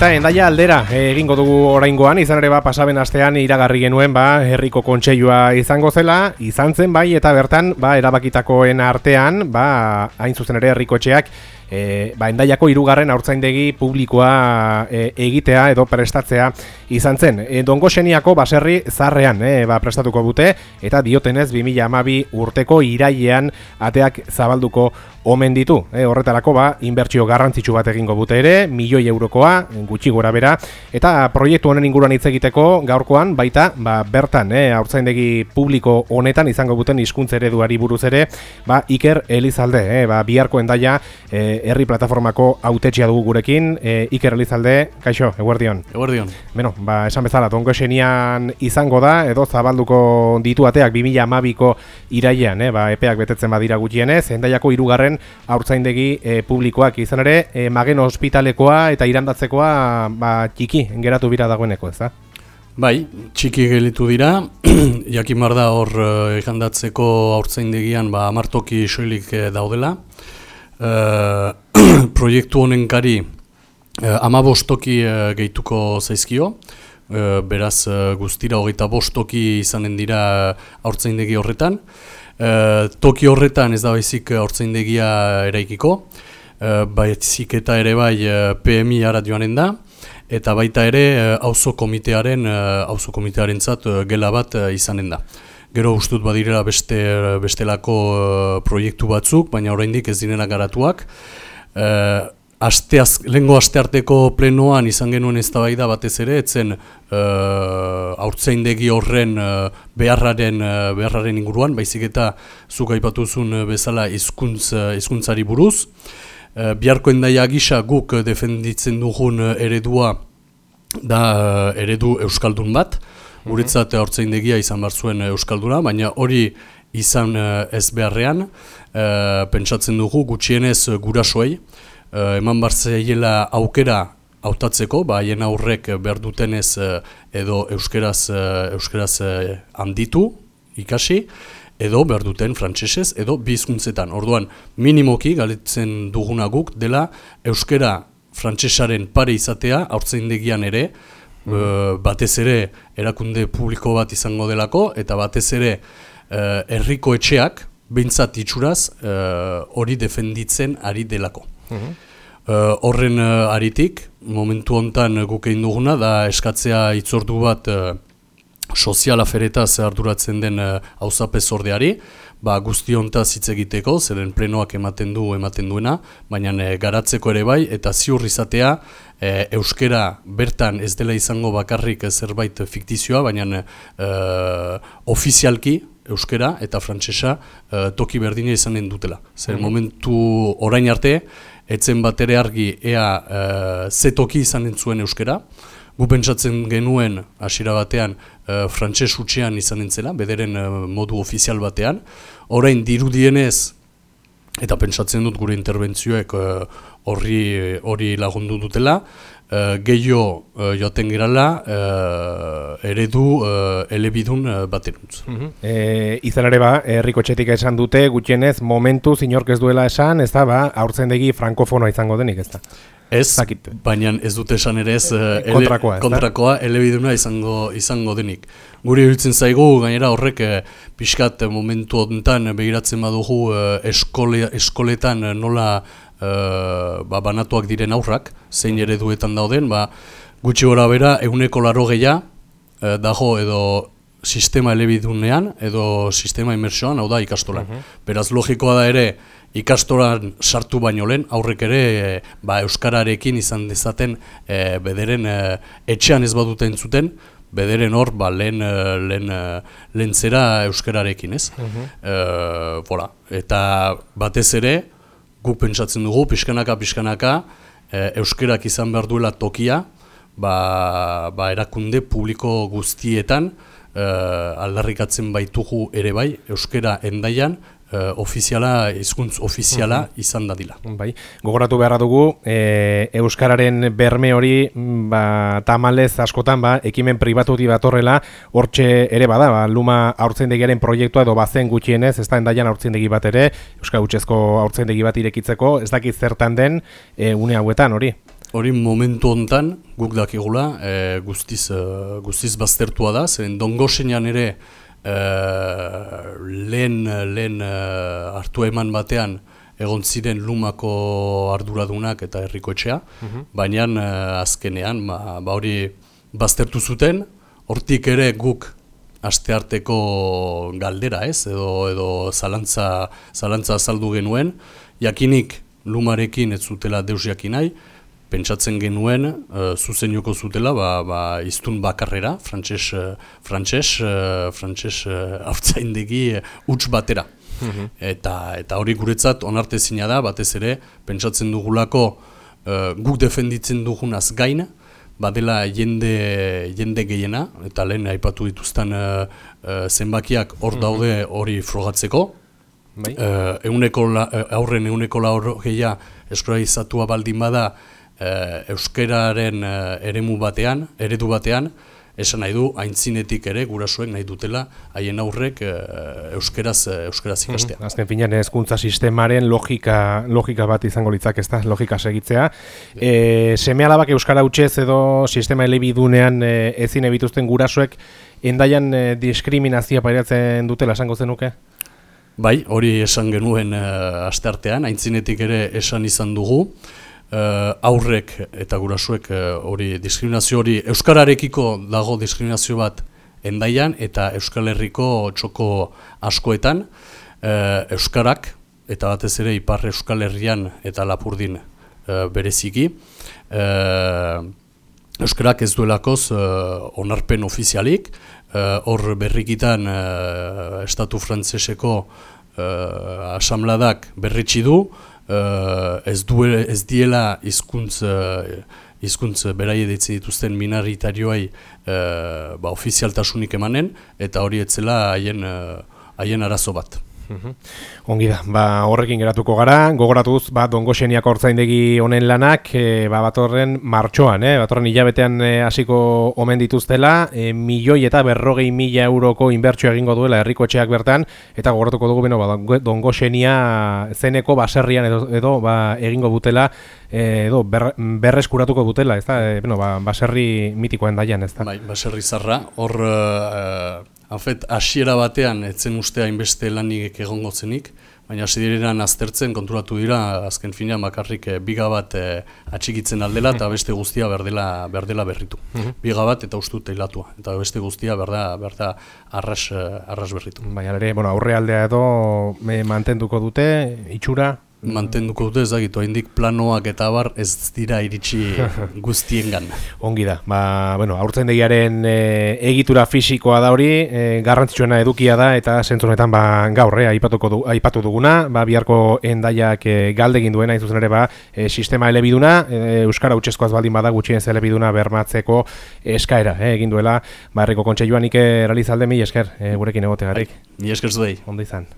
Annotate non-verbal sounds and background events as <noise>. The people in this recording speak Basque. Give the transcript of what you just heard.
Eta endaia aldera egingo dugu oraingoan, izan ere ba pasaben astean iragarri genuen ba herriko kontseilua izango zela, izan zen bai eta bertan ba erabakitakoen artean ba hain zuzen ere herrikotxeak e, ba, endaiako irugarren haurtzaindegi publikoa e, egitea edo prestatzea izan zen. E, dongo baserri zarrean e, ba, prestatuko dute eta diotenez 2012 urteko irailean ateak zabalduko omen ditu. E, horretarako ba, inbertsio garrantzitsu bat egingo dute ere, milioi eurokoa, gutxi gora bera, eta proiektu honen inguruan hitz egiteko gaurkoan baita ba, bertan e, haurtzaindegi publiko honetan izango duten hizkuntza ereduari buruz ere, ba, Iker Elizalde, e, ba, biharko endaia e, herri plataformako autetxia dugu gurekin, e, Iker Elizalde, kaixo, eguerdion. Eguerdion. Beno, ba, esan bezala, tongo esenian izango da, edo zabalduko ditu ateak 2000 amabiko iraian, e, ba, epeak betetzen badira gutienez, endaiako irugarren haurtzaindegi e, publikoak izan ere, e, magen ospitalekoa eta irandatzekoa ba, txiki, engeratu bira dagoeneko, ez da? Bai, txiki gelitu dira, <clears throat> jakin da hor ekandatzeko haurtzaindegian ba, amartoki soilik daudela, uh, <clears throat> proiektu honen kari uh, eh, ama bostoki uh, gehituko zaizkio, beraz guztira hogeita bostoki izanen dira aurtzaindegi horretan. Toki horretan ez da baizik aurtzaindegia eraikiko, baizik eta ere bai PMI joanen da, eta baita ere auzo komitearen auzo komitearen zat gela bat izanen da. Gero ustut badirela beste bestelako uh, proiektu batzuk, baina oraindik ez dinera garatuak. Uh, asteaz, lengo astearteko plenoan izan genuen eztabaida batez ere, etzen uh, aurtzeindegi horren uh, beharraren, uh, beharraren inguruan, baizik eta zuk aipatuzun bezala hizkuntz hizkuntzari buruz. Uh, biharko endaia gisa guk defenditzen dugun eredua da eredu euskaldun bat, guretzat hortzaindegia izan bar zuen eh, euskalduna, baina hori izan uh, ez beharrean, uh, pentsatzen dugu gutxienez gurasoei, uh, eman bar zeiela aukera hautatzeko, ba haien aurrek behar dutenez edo euskeraz, euskeraz handitu, ikasi, edo behar duten frantsesez edo bizkuntzetan. Orduan, minimoki galetzen dugunaguk dela euskera frantsesaren pare izatea, haurtzaindegian ere, mm. batez ere erakunde publiko bat izango delako, eta batez ere uh, herriko etxeak, behintzat itxuraz, uh, hori defenditzen ari delako. Mm horren uh, aritik, momentu hontan guk egin duguna, da eskatzea itzordu bat uh, sozial aferetaz arduratzen den hauzapez uh, ordeari, ba, guzti hontaz hitz egiteko, zeren plenoak ematen du ematen duena, baina e, garatzeko ere bai, eta ziur izatea e, euskera bertan ez dela izango bakarrik zerbait fiktizioa, baina e, ofizialki euskera eta frantsesa e, toki berdina izanen dutela. Zer mm momentu orain arte, etzen bat ere argi ea e, ze toki izanen zuen euskera, gu pentsatzen genuen hasiera batean e, frantses utxean izan entzela, bederen e, modu ofizial batean. Orain dirudienez, eta pentsatzen dut gure interbentzioek e, horri hori lagundu dutela, uh, gehiago uh, joaten girala eredu uh, elebidun uh, bateruntz. Mm -hmm. e, izan ere ba, herriko txetik esan dute, gutxienez, momentu zinork ez duela esan, ez da, ba, aurtzen degi frankofonoa izango denik, ez da? Ez, baina ez dute esan ere ez, e, kontrakoa, ele, kontrakoa elebiduna izango, izango denik. Guri hiltzen zaigu, gainera horrek e, pixkat momentu honetan begiratzen badugu eskole, eskoletan nola e, ba, banatuak diren aurrak, zein ereduetan dauden, ba, gutxi gora bera, eguneko laro gehiago dago edo sistema elebidunean edo sistema imersioan, hau da ikastolan. Uh Beraz, logikoa da ere, ikastolan sartu baino lehen, aurrek ere e, ba, Euskararekin izan dezaten e, bederen e, etxean ez baduten zuten, bederen hor ba, lehen, lehen, lehen zera Euskararekin, ez? Uh Eta batez ere, guk pentsatzen dugu, pixkanaka, pixkanaka, e, Euskarak izan behar duela tokia, ba, ba erakunde publiko guztietan, aldarrikatzen baitugu ere bai, euskera endaian, uh, ofiziala, hizkuntz ofiziala mhm. izan dadila. Bai. Gogoratu beharra dugu, e, euskararen berme hori ba, tamalez askotan ba, ekimen pribatuti batorrela, hortxe ere bada, ba, luma aurtzendegiaren proiektua edo bazen gutxienez, ez da endaian aurtzendegi bat ere, euskara gutxezko aurtzendegi bat irekitzeko, ez dakit zertan den e, une hauetan hori? Hori momentu hontan guk dakigula e, guztiz, e, guztiz baztertua da, zeren dongo ere e, lehen, lehen e, hartu eman batean egon ziren lumako arduradunak eta herrikoetxea, mm baina azkenean ba, ba hori baztertu zuten, hortik ere guk astearteko galdera, ez? Edo edo zalantza zalantza azaldu genuen, jakinik lumarekin ez zutela deus jakin nahi, pentsatzen genuen uh, zuzen joko zutela ba, ba iztun bakarrera, frantses uh, frantses uh, frantses uh, huts batera. Mhm. Eta eta hori guretzat onartezina da, batez ere pentsatzen dugulako uh, guk defenditzen dugunaz gain, badela jende, jende gehiena, eta lehen aipatu dituzten uh, uh, zenbakiak hor mhm. daude hori frogatzeko. Bai. Uh, euneko la, aurren euneko la hor gehia izatua baldin bada uh, euskeraren uh, eremu batean, eredu batean, esan nahi du, haintzinetik ere, gurasoek nahi dutela, haien aurrek e, euskeraz, eh, euskeraz ikastea. Mm Azken finean, hezkuntza sistemaren logika, logika bat izango litzak ez da, logika segitzea. E, seme alabak euskara utxez edo sistema elebidunean e, ezin ebituzten gurasoek, endaian e, diskriminazioa pairatzen dutela esango zenuke? Bai, hori esan genuen e, asteartean, haintzinetik ere esan izan dugu uh, aurrek eta gurasuek eh, hori diskriminazio hori euskararekiko dago diskriminazio bat endaian eta Euskal Herriko txoko askoetan uh, euskarak eta batez ere ipar Euskal Herrian eta Lapurdin uh, bereziki uh, euskarak ez duelakoz uh, onarpen ofizialik hor uh, berrikitan uh, estatu frantzeseko uh, asamladak berritsi du uh, ez, duele, ez diela izkuntz, uh, izkuntz beraie dituzten minaritarioai uh, ba, ofizialtasunik emanen, eta hori etzela haien, haien arazo bat. Ongi da, ba, horrekin geratuko gara, gogoratuz, ba, dongo xeniak ortzaindegi honen lanak, e, ba, batorren martxoan, eh? batorren hilabetean e, hasiko omen dituztela, e, milioi eta berrogei mila euroko inbertsio egingo duela herriko etxeak bertan, eta gogoratuko dugu, beno, ba, dongo xenia zeneko baserrian edo, edo ba, egingo dutela, edo ber, berreskuratuko dutela, ez da, e, beno, ba, baserri mitikoen daian, ez da. Bai, baserri zarra, hor... Uh, Hafet, asiera batean, etzen ustea inbeste lanik egongo zenik, baina hasi direnan aztertzen konturatu dira, azken fina bakarrik e, biga bat e, atxikitzen aldela eta beste guztia berdela, berdela berritu. Mhm. Biga bat eta ustu teilatua, eta beste guztia berda, berda arras, eh, arras berritu. Baina ere, bueno, aurre aldea edo me mantenduko dute, itxura, mantenduko dute ez dakitu, haindik planoak eta bar ez dira iritsi <laughs> guztiengan. Ongi da, ba, bueno, aurtzen degiaren e, egitura fisikoa da hori, e, garrantzitsuena edukia da, eta zentzunetan ba, gaur, eh, aipatuko du, aipatu duguna, ba, biharko endaiak e, galdegin duena, izuzen ere, ba, e, sistema elebiduna, e, Euskara utxezkoaz baldin bada, gutxien elebiduna bermatzeko eskaera, eh, egin duela, ba, erriko kontxe joan ike realizalde mi esker, e, gurekin egotegarik. Mi esker zuei. Ondo izan.